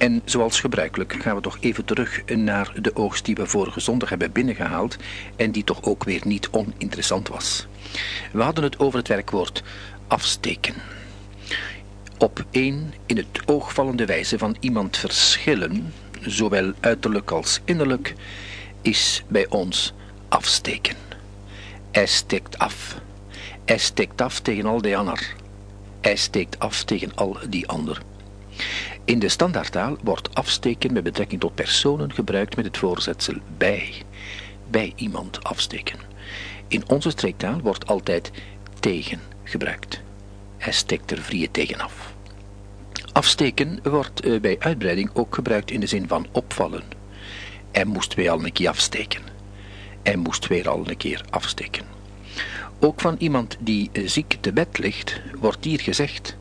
En zoals gebruikelijk gaan we toch even terug naar de oogst die we vorige zondag hebben binnengehaald en die toch ook weer niet oninteressant was. We hadden het over het werkwoord afsteken. Op één in het oog vallende wijze van iemand verschillen, zowel uiterlijk als innerlijk, is bij ons afsteken. Hij steekt af. Hij steekt af tegen al die ander. Hij steekt af tegen al die ander. In de standaardtaal wordt afsteken met betrekking tot personen gebruikt met het voorzetsel bij. Bij iemand afsteken. In onze streektaal wordt altijd tegen gebruikt. Hij steekt er vrije tegen af. Afsteken wordt eh, bij uitbreiding ook gebruikt in de zin van opvallen. Hij moest weer al een keer afsteken. Hij moest weer al een keer afsteken. Ook van iemand die eh, ziek te bed ligt, wordt hier gezegd: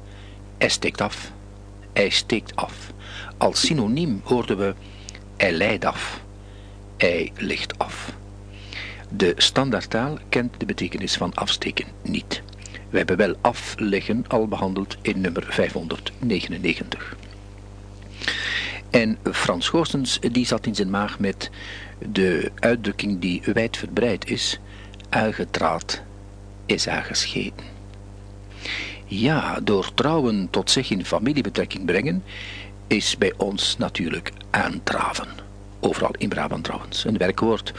hij steekt af. Hij steekt af. Als synoniem hoorden we: hij leidt af. Hij ligt af. De standaardtaal kent de betekenis van afsteken niet. We hebben wel afleggen al behandeld in nummer 599. En Frans Goossens die zat in zijn maag met de uitdrukking die wijdverbreid is, aangetraad is aangescheten. Ja, door trouwen tot zich in familiebetrekking brengen, is bij ons natuurlijk aantraven. Overal in Brabant trouwens, een werkwoord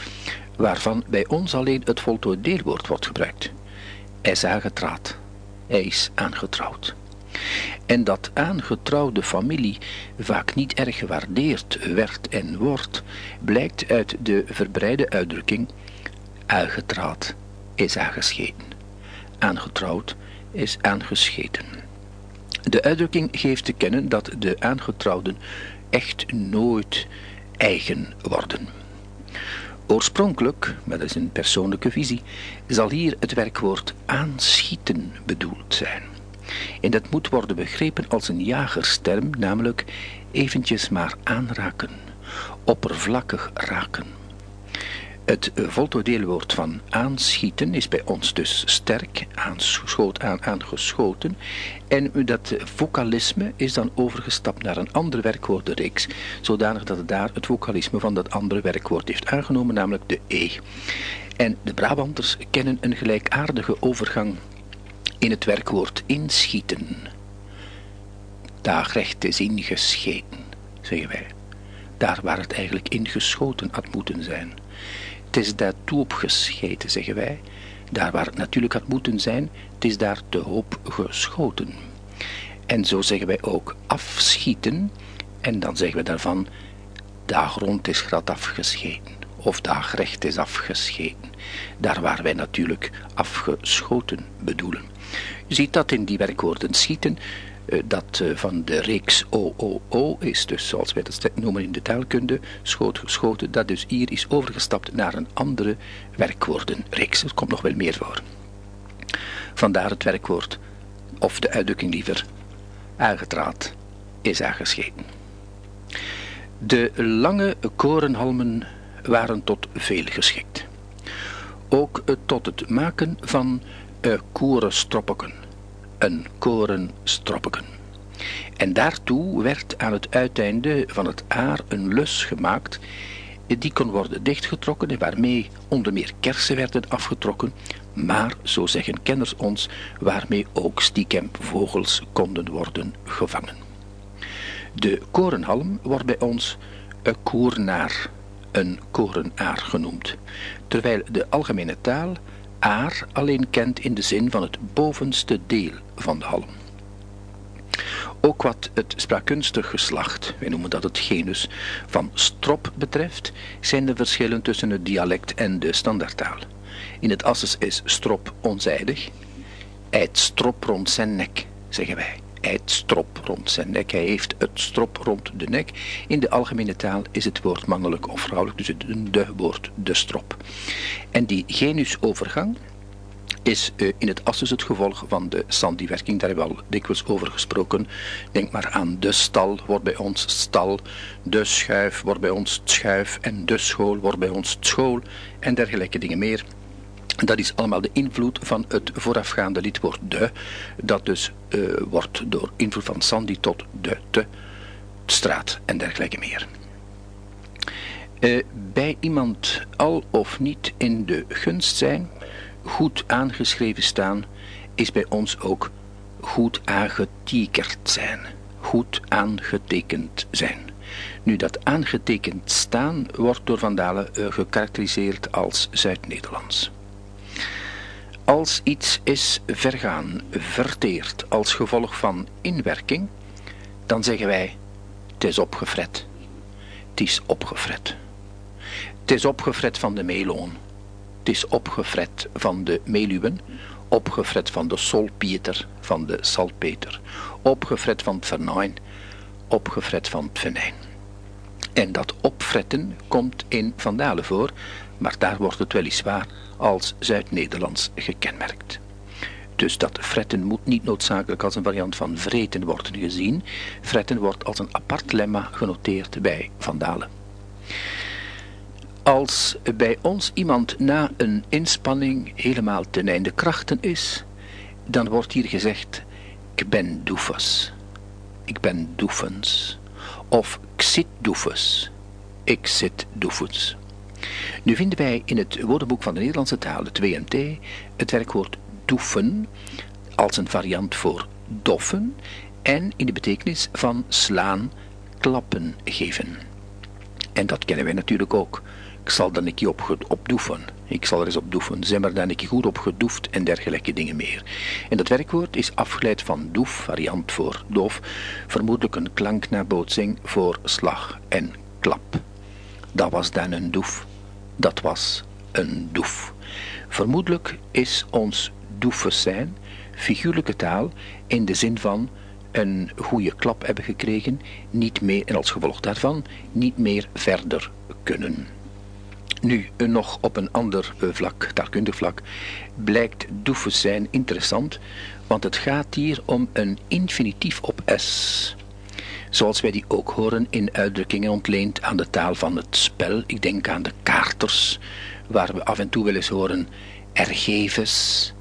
waarvan bij ons alleen het voltooid deelwoord wordt gebruikt. Hij is aangetraad, hij is aangetrouwd. En dat aangetrouwde familie vaak niet erg gewaardeerd werd en wordt, blijkt uit de verbreide uitdrukking aangetraad is aangescheten. Aangetrouwd is aangescheten. De uitdrukking geeft te kennen dat de aangetrouwden echt nooit eigen worden. Oorspronkelijk, maar dat een persoonlijke visie, zal hier het werkwoord aanschieten bedoeld zijn. En dat moet worden begrepen als een jagersterm, namelijk eventjes maar aanraken, oppervlakkig raken. Het voltooideelwoord van aanschieten is bij ons dus sterk, aanschoot, aan, aangeschoten. En dat vocalisme is dan overgestapt naar een andere werkwoordenreeks, zodanig dat het daar het vocalisme van dat andere werkwoord heeft aangenomen, namelijk de E. En de Brabanters kennen een gelijkaardige overgang in het werkwoord inschieten. Daar recht is ingescheten, zeggen wij. Daar waar het eigenlijk ingeschoten had moeten zijn. Het is daartoe opgescheten, zeggen wij. Daar waar het natuurlijk had moeten zijn, het is daar te hoop geschoten. En zo zeggen wij ook afschieten, en dan zeggen we daarvan, daar grond is grad afgescheten, of daar recht is afgescheten. Daar waar wij natuurlijk afgeschoten bedoelen. Je ziet dat in die werkwoorden schieten, dat eh, van de reeks OOO is, dus zoals wij dat noemen in de taalkunde, schoot geschoten, dat dus hier is overgestapt naar een andere werkwoordenreeks. Er komt nog wel meer voor. Vandaar het werkwoord, of de uitdrukking liever, aangetraad, is aangescheten. De lange korenhalmen waren tot veel geschikt. Ook eh, tot het maken van korenstroppenken een koren stroppeken. En daartoe werd aan het uiteinde van het aar een lus gemaakt, die kon worden dichtgetrokken en waarmee onder meer kersen werden afgetrokken, maar, zo zeggen kenners ons, waarmee ook stiekem vogels konden worden gevangen. De korenhalm wordt bij ons een koornaar, een korenaar genoemd, terwijl de algemene taal aar alleen kent in de zin van het bovenste deel van de halm. Ook wat het spraakkunstig geslacht, wij noemen dat het genus, van strop betreft, zijn de verschillen tussen het dialect en de standaardtaal. In het Asses is strop onzijdig, eit strop rond zijn nek, zeggen wij. Eit strop rond zijn nek, hij heeft het strop rond de nek. In de algemene taal is het woord mannelijk of vrouwelijk, dus het de woord de strop. En die genusovergang is uh, in het assus het gevolg van de Sandy-werking. Daar hebben we al dikwijls over gesproken. Denk maar aan de stal, wordt bij ons stal. De schuif wordt bij ons schuif. En de school wordt bij ons school. En dergelijke dingen meer. Dat is allemaal de invloed van het voorafgaande lidwoord de, dat dus uh, wordt door invloed van Sandy tot de te straat en dergelijke meer. Uh, bij iemand al of niet in de gunst zijn, goed aangeschreven staan, is bij ons ook goed aangetekend zijn. Goed aangetekend zijn. Nu, dat aangetekend staan wordt door Van Dalen uh, gekarakteriseerd als Zuid-Nederlands. Als iets is vergaan, verteerd als gevolg van inwerking, dan zeggen wij, het is opgefret. Het is opgefret. Het is opgefret van de meloon. Het is opgefret van de meluwen. Opgefret van de solpieter, van de salpeter. Opgefret van het vernijn. Opgefret van het venijn. En dat opfretten komt in Vandalen voor, maar daar wordt het weliswaar als Zuid-Nederlands gekenmerkt. Dus dat fretten moet niet noodzakelijk als een variant van vreten worden gezien. Fretten wordt als een apart lemma genoteerd bij Vandalen. Als bij ons iemand na een inspanning helemaal ten einde krachten is, dan wordt hier gezegd, ik ben doefus. Ik ben doefens. Of ik zit doefus. Ik zit doefens. Nu vinden wij in het woordenboek van de Nederlandse taal, het WMT, het werkwoord doefen als een variant voor doffen en in de betekenis van slaan, klappen geven. En dat kennen wij natuurlijk ook. Ik zal dan een keer op, opdoefen. Ik zal er eens op doefen. Zijn maar dan een keer goed op gedoefd en dergelijke dingen meer. En dat werkwoord is afgeleid van doef, variant voor doof, vermoedelijk een klanknabootsing voor slag en klap. Dat was dan een doef. Dat was een doef. Vermoedelijk is ons doefes zijn figuurlijke taal in de zin van een goede klap hebben gekregen, niet meer en als gevolg daarvan niet meer verder kunnen. Nu, nog op een ander eh, vlak, taalkundig vlak, blijkt doefes zijn interessant, want het gaat hier om een infinitief op S. Zoals wij die ook horen in uitdrukkingen ontleend aan de taal van het spel. Ik denk aan de kaarters, waar we af en toe wel eens horen ergevens.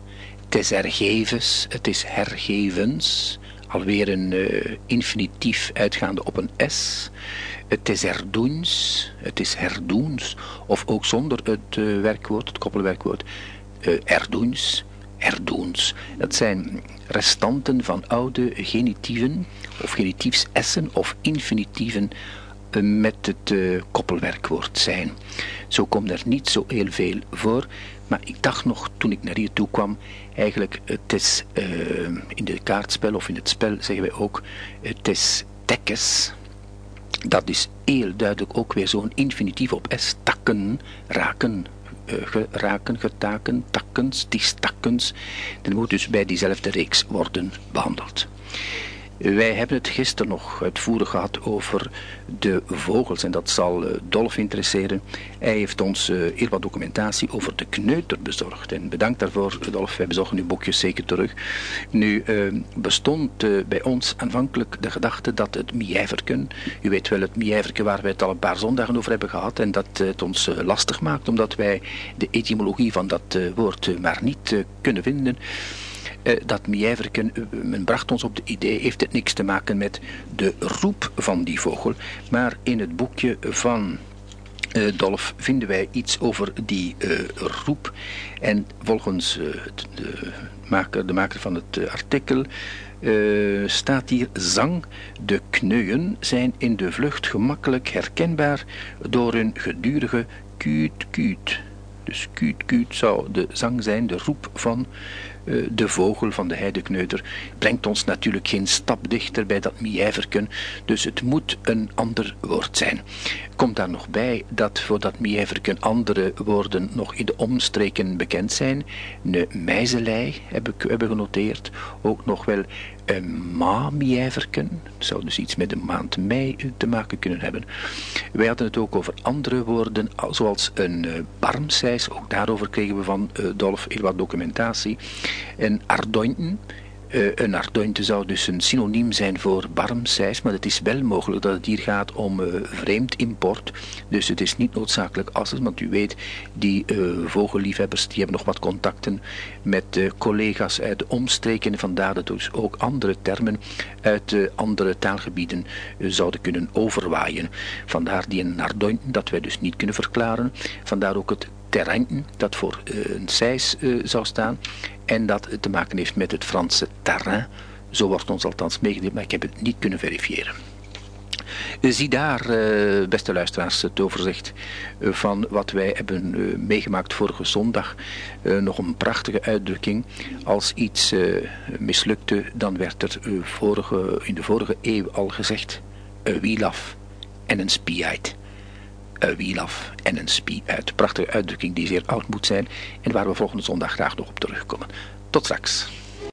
Het is ergevens, het is hergevens. Alweer een uh, infinitief uitgaande op een S. Het is erdoens, het is herdoens, of ook zonder het uh, werkwoord, het koppelwerkwoord, uh, erdoens, erdoens. Dat zijn restanten van oude genitieven, of genitiefsessen of infinitieven uh, met het koppelwerkwoord zijn. Zo komt er niet zo heel veel voor, maar ik dacht nog toen ik naar hier toe kwam, eigenlijk het is in de kaartspel of in het spel zeggen wij ook, het is tekkes, dat is heel duidelijk ook weer zo'n infinitief op S. Takken, raken, geraken, getaken, takkens, die takkens. Dat moet dus bij diezelfde reeks worden behandeld. Wij hebben het gisteren nog uitvoerig gehad over de vogels en dat zal eh, Dolf interesseren. Hij heeft ons heel wat documentatie over de kneuter bezorgd. En bedankt daarvoor Dolf, wij bezorgen uw boekjes zeker terug. Nu uh, bestond uh, bij ons aanvankelijk de gedachte dat het miijverken, u weet wel het miijverken waar wij het al een paar zondagen over hebben gehad en dat het ons lastig maakt omdat wij de etymologie van dat woord maar niet kunnen vinden. Eh, dat miijverken, eh, men bracht ons op de idee, heeft het niks te maken met de roep van die vogel, maar in het boekje van uh, Dolf vinden wij iets over die roep. En volgens de, maker, de maker van het artikel staat hier zang. De kneuën zijn in de vlucht gemakkelijk herkenbaar door hun gedurige kuut kuut. Dus kuut kuut zou de zang zijn, de roep van eh, de vogel van de heidekneuter brengt ons natuurlijk geen stap dichter bij dat miijverken, dus het moet een ander woord zijn. Komt daar nog bij dat voor dat miijverken andere woorden nog in de omstreken bekend zijn. De meizelei heb ik genoteerd, ook nog wel een ma-miijverken, zou dus iets met de maand mei te maken kunnen hebben. Wij hadden het ook over andere woorden, zoals een uh, barmseis, ook daarover kregen we van uh, Dolf heel wat documentatie. En ardointen, een Ardointe zou dus een synoniem zijn voor barmseis, maar het is wel mogelijk dat het hier gaat om uh, vreemd import. Dus het is niet noodzakelijk asses, want u weet, die uh, vogelliefhebbers die hebben nog wat contacten met collega's uit de omstreken. Vandaar dat dus ook andere termen uit andere taalgebieden zouden kunnen overwaaien. Vandaar die een Ardointe, dat wij dus niet kunnen verklaren. Vandaar ook het terrein, dat voor een seis zou staan en dat te maken heeft met het Franse terrain. Zo wordt ons althans meegedeeld, maar ik heb het niet kunnen verifiëren. Eh, zie daar, eh, beste luisteraars, het overzicht eh, van wat wij hebben meegemaakt vorige zondag. Nog een prachtige uitdrukking. Als iets mislukte, dan werd er vorige, in de vorige eeuw al gezegd: een wielaf en een spieit. Een wielaf en een spie uit. Prachtige uitdrukking die zeer oud moet zijn en waar we volgende zondag graag nog op terugkomen. Tot straks.